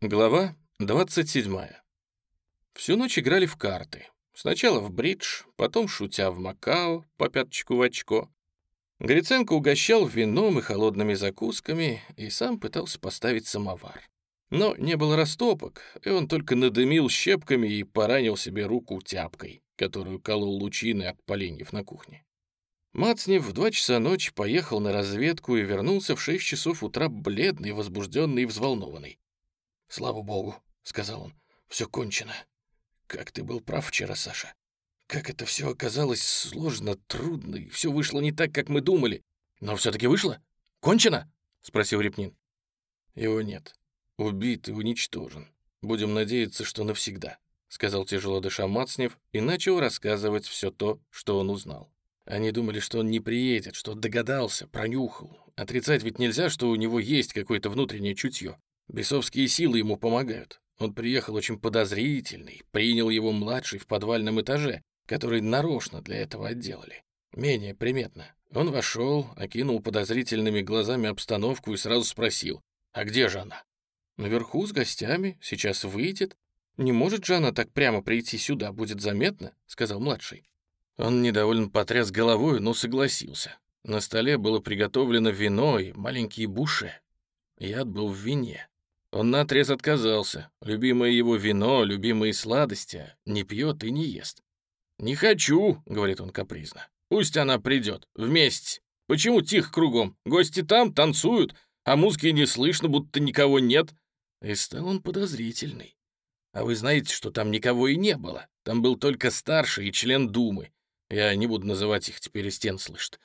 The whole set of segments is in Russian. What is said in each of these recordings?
Глава 27. Всю ночь играли в карты. Сначала в бридж, потом, шутя в Макао, по пяточку в очко. Гриценко угощал вином и холодными закусками и сам пытался поставить самовар. Но не было растопок, и он только надымил щепками и поранил себе руку тяпкой, которую колол лучины от поленьев на кухне. Мацнев в два часа ночи поехал на разведку и вернулся в шесть часов утра бледный, возбужденный и взволнованный. «Слава богу», — сказал он, — «все кончено. Как ты был прав вчера, Саша. Как это все оказалось сложно, трудно, и все вышло не так, как мы думали. Но все-таки вышло? Кончено?» — спросил Репнин. «Его нет. Убит и уничтожен. Будем надеяться, что навсегда», — сказал тяжело дыша Мацнев и начал рассказывать все то, что он узнал. Они думали, что он не приедет, что догадался, пронюхал. Отрицать ведь нельзя, что у него есть какое-то внутреннее чутье. Бесовские силы ему помогают. Он приехал очень подозрительный, принял его младший в подвальном этаже, который нарочно для этого отделали. Менее приметно. Он вошел, окинул подозрительными глазами обстановку и сразу спросил, «А где же она?» «Наверху с гостями, сейчас выйдет. Не может же она так прямо прийти сюда, будет заметно», — сказал младший. Он недовольно потряс головой, но согласился. На столе было приготовлено вино и маленькие буше. Яд был в вине. Он наотрез отказался. Любимое его вино, любимые сладости, не пьет и не ест. «Не хочу», — говорит он капризно. «Пусть она придет. Вместе. Почему тихо кругом? Гости там танцуют, а музыки не слышно, будто никого нет». И стал он подозрительный. А вы знаете, что там никого и не было. Там был только старший и член Думы. Я не буду называть их, теперь и стен слышит.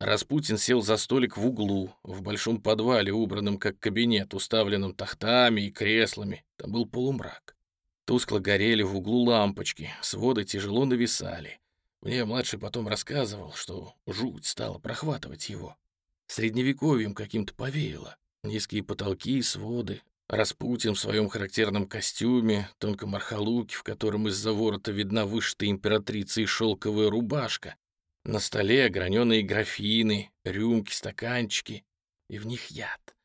Распутин сел за столик в углу, в большом подвале, убранном как кабинет, уставленном тахтами и креслами. Там был полумрак. Тускло горели в углу лампочки, своды тяжело нависали. Мне младший потом рассказывал, что жуть стала прохватывать его. Средневековьем каким-то повеяло. Низкие потолки и своды. Распутин в своем характерном костюме, тонком архалуке, в котором из-за ворота видна вышитая императрица и шелковая рубашка, на столе граненые графины, рюмки, стаканчики, и в них яд.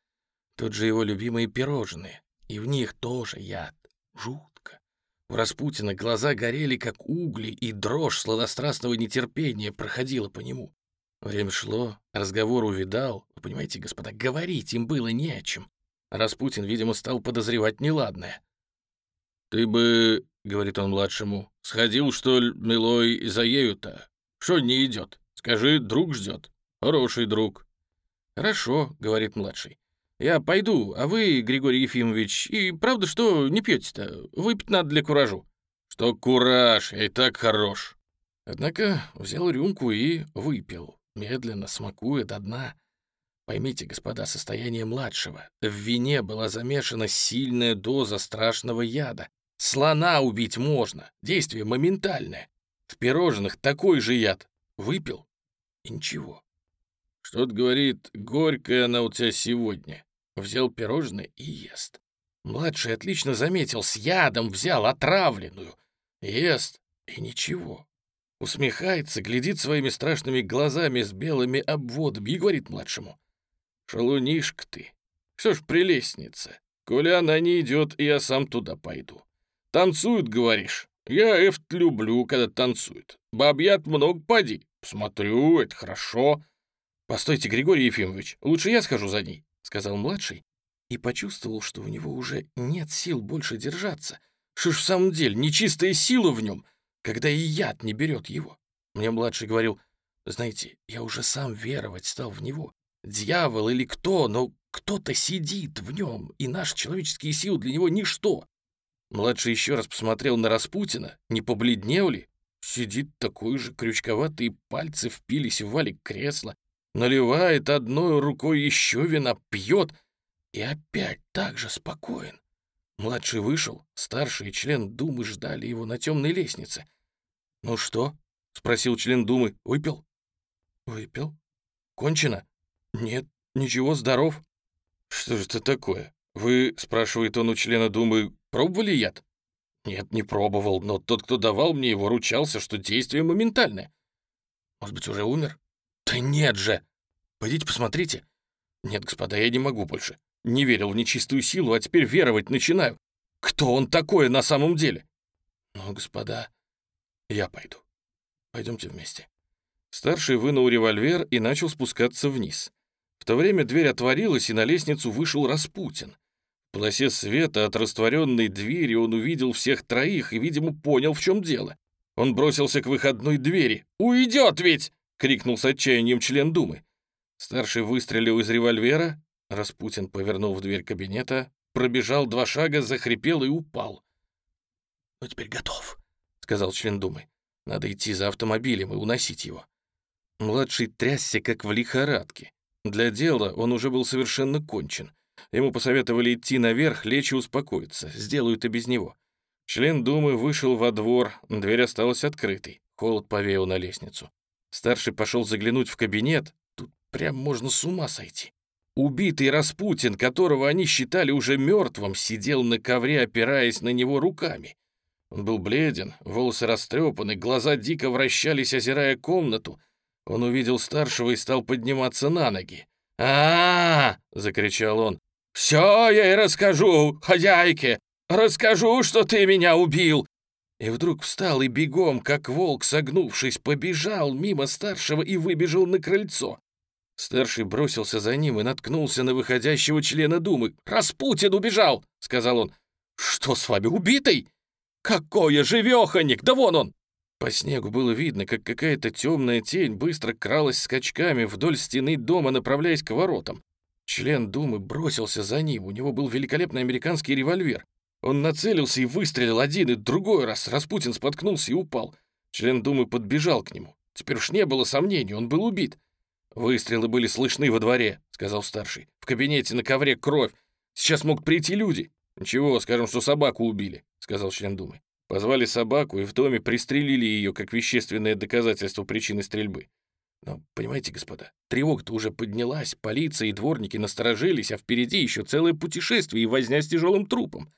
Тут же его любимые пирожные, и в них тоже яд. Жутко. У Распутина глаза горели, как угли, и дрожь сладострастного нетерпения проходила по нему. Время шло, разговор увидал. Вы понимаете, господа, говорить им было не о чем. Распутин, видимо, стал подозревать неладное. «Ты бы, — говорит он младшему, — сходил, что ли, милой, за ею-то? Что не идет? Скажи, друг ждет. Хороший друг. Хорошо, говорит младший. Я пойду, а вы, Григорий Ефимович, и правда, что не пьете-то? Выпить надо для куражу. Что кураж, и так хорош. Однако взял рюмку и выпил, медленно смакуя до дна. Поймите, господа, состояние младшего. В вине была замешана сильная доза страшного яда. Слона убить можно, действие моментальное. В пирожных такой же яд. Выпил и ничего. Что-то говорит, горькая она у тебя сегодня. Взял пирожное и ест. Младший отлично заметил, с ядом взял отравленную. Ест и ничего. Усмехается, глядит своими страшными глазами с белыми обводами и говорит младшему. «Шалунишка ты! Что ж прелестница? Коли она не идет, я сам туда пойду. Танцуют, говоришь? Я эфт люблю, когда танцует. Бабьят много поди. Посмотрю, это хорошо. Постойте, Григорий Ефимович, лучше я схожу за ней, сказал младший и почувствовал, что у него уже нет сил больше держаться. Что ж в самом деле, нечистая сила в нем, когда и яд не берет его. Мне младший говорил, знаете, я уже сам веровать стал в него. Дьявол или кто, но кто-то сидит в нем, и наши человеческие силы для него ничто. Младший еще раз посмотрел на Распутина, не побледнел ли? Сидит такой же, крючковатые пальцы впились в валик кресла, наливает одной рукой еще вина, пьет и опять так же спокоен. Младший вышел, старший член Думы ждали его на темной лестнице. «Ну что?» — спросил член Думы. «Выпил?» «Выпил. Кончено?» «Нет, ничего, здоров». «Что же это такое? Вы, — спрашивает он у члена Думы, Пробовали яд? Нет, не пробовал, но тот, кто давал мне его, ручался, что действие моментальное. Может быть, уже умер? Да нет же! Пойдите посмотрите. Нет, господа, я не могу больше. Не верил в нечистую силу, а теперь веровать начинаю. Кто он такой на самом деле? Ну, господа, я пойду. Пойдемте вместе. Старший вынул револьвер и начал спускаться вниз. В то время дверь отворилась, и на лестницу вышел Распутин. Полосе света от растворенной двери он увидел всех троих и, видимо, понял, в чем дело. Он бросился к выходной двери. «Уйдет ведь!» — крикнул с отчаянием член Думы. Старший выстрелил из револьвера. Распутин повернул в дверь кабинета, пробежал два шага, захрипел и упал. «Ну, теперь готов», — сказал член Думы. «Надо идти за автомобилем и уносить его». Младший трясся, как в лихорадке. Для дела он уже был совершенно кончен. Ему посоветовали идти наверх, лечь и успокоиться. Сделают и без него. Член Думы вышел во двор, дверь осталась открытой. Холод повеял на лестницу. Старший пошел заглянуть в кабинет. Тут прям можно с ума сойти. Убитый Распутин, которого они считали уже мертвым, сидел на ковре, опираясь на него руками. Он был бледен, волосы растрепаны, глаза дико вращались, озирая комнату — он увидел старшего и стал подниматься на ноги. а, -а, -а закричал он. «Все ей расскажу, хозяйке! Расскажу, что ты меня убил!» И вдруг встал и бегом, как волк, согнувшись, побежал мимо старшего и выбежал на крыльцо. Старший бросился за ним и наткнулся на выходящего члена Думы. «Распутин убежал!» — сказал он. «Что с вами, убитый? Какое живеханик! Да вон он!» По снегу было видно, как какая-то темная тень быстро кралась скачками вдоль стены дома, направляясь к воротам. Член Думы бросился за ним, у него был великолепный американский револьвер. Он нацелился и выстрелил один и другой раз. Распутин споткнулся и упал. Член Думы подбежал к нему. Теперь уж не было сомнений, он был убит. «Выстрелы были слышны во дворе», — сказал старший. «В кабинете на ковре кровь. Сейчас могут прийти люди». «Ничего, скажем, что собаку убили», — сказал член Думы. Позвали собаку и в доме пристрелили ее как вещественное доказательство причины стрельбы. Но, понимаете, господа, тревога-то уже поднялась, полиция и дворники насторожились, а впереди еще целое путешествие и возня с тяжелым трупом.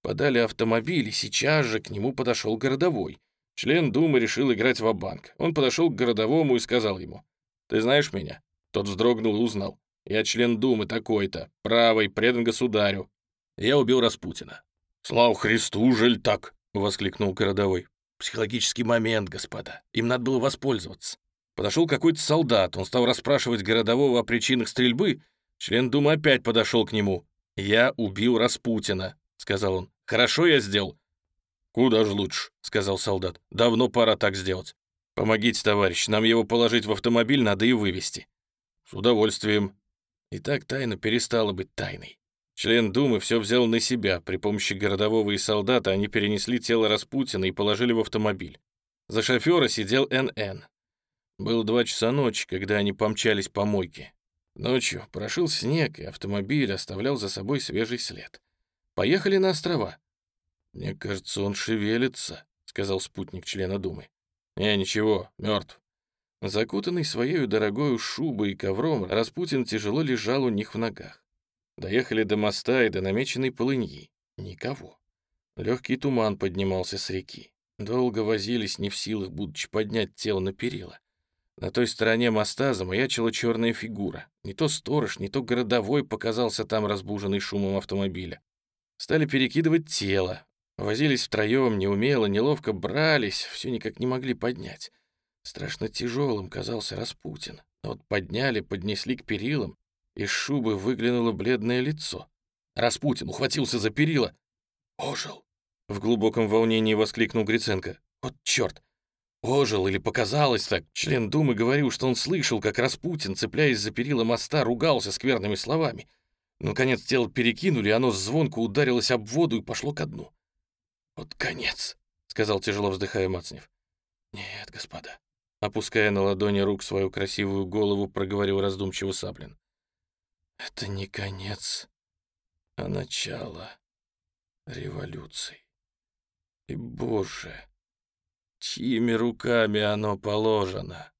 Подали автомобиль, и сейчас же к нему подошел городовой. Член Думы решил играть в банк Он подошел к городовому и сказал ему, «Ты знаешь меня?» Тот вздрогнул и узнал. «Я член Думы такой-то, правый, предан государю. Я убил Распутина». «Слава Христу, жаль так!» — воскликнул городовой. «Психологический момент, господа. Им надо было воспользоваться». Подошел какой-то солдат, он стал расспрашивать городового о причинах стрельбы. Член Думы опять подошел к нему. «Я убил Распутина», — сказал он. «Хорошо я сделал». «Куда же лучше», — сказал солдат. «Давно пора так сделать. Помогите, товарищ, нам его положить в автомобиль надо и вывести». «С удовольствием». И так тайна перестала быть тайной. Член Думы все взял на себя. При помощи городового и солдата они перенесли тело Распутина и положили в автомобиль. За шофера сидел НН. Было два часа ночи, когда они помчались по мойке. Ночью прошил снег, и автомобиль оставлял за собой свежий след. Поехали на острова. «Мне кажется, он шевелится», — сказал спутник члена Думы. «Не, ничего, мертв». Закутанный своей дорогой шубой и ковром, Распутин тяжело лежал у них в ногах. Доехали до моста и до намеченной полыньи. Никого. Легкий туман поднимался с реки. Долго возились, не в силах, будучи поднять тело на перила. На той стороне моста замаячила черная фигура. Не то сторож, не то городовой показался там, разбуженный шумом автомобиля. Стали перекидывать тело. Возились втроем, неумело, неловко брались, все никак не могли поднять. Страшно тяжелым казался Распутин. Но вот подняли, поднесли к перилам, из шубы выглянуло бледное лицо. Распутин ухватился за перила. «Ожил!» — в глубоком волнении воскликнул Гриценко. «Вот черт! Ожил или показалось так. Член Думы говорил, что он слышал, как Распутин, цепляясь за перила моста, ругался скверными словами. Наконец тело перекинули, оно звонко ударилось об воду и пошло ко дну. «Вот конец», — сказал тяжело вздыхая Мацнев. «Нет, господа», — опуская на ладони рук свою красивую голову, проговорил раздумчиво Саблин. Это не конец, а начало революции. И, Боже, чьими руками оно положено?